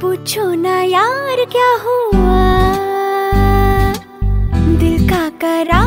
पूछो ना यार क्या हुआ? दिल का करा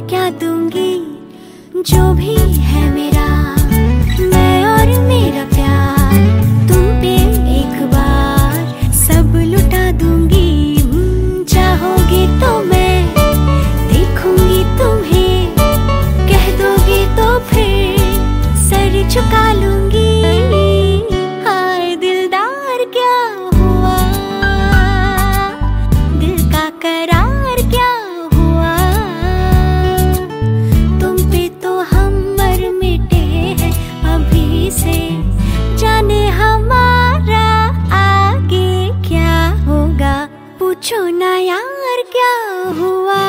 क्या दूँगी? जो भी है मेरे पूछो ना यार क्या हुआ।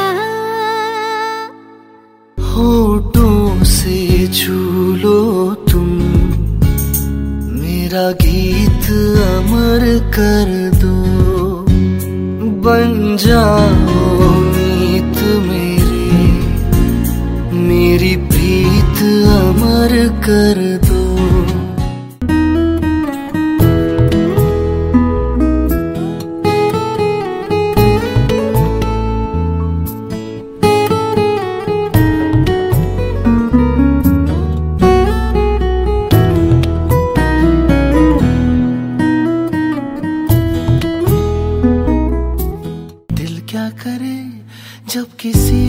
होटों से झूलो तुम, मेरा गीत अमर कर दो। बन जा जब किसी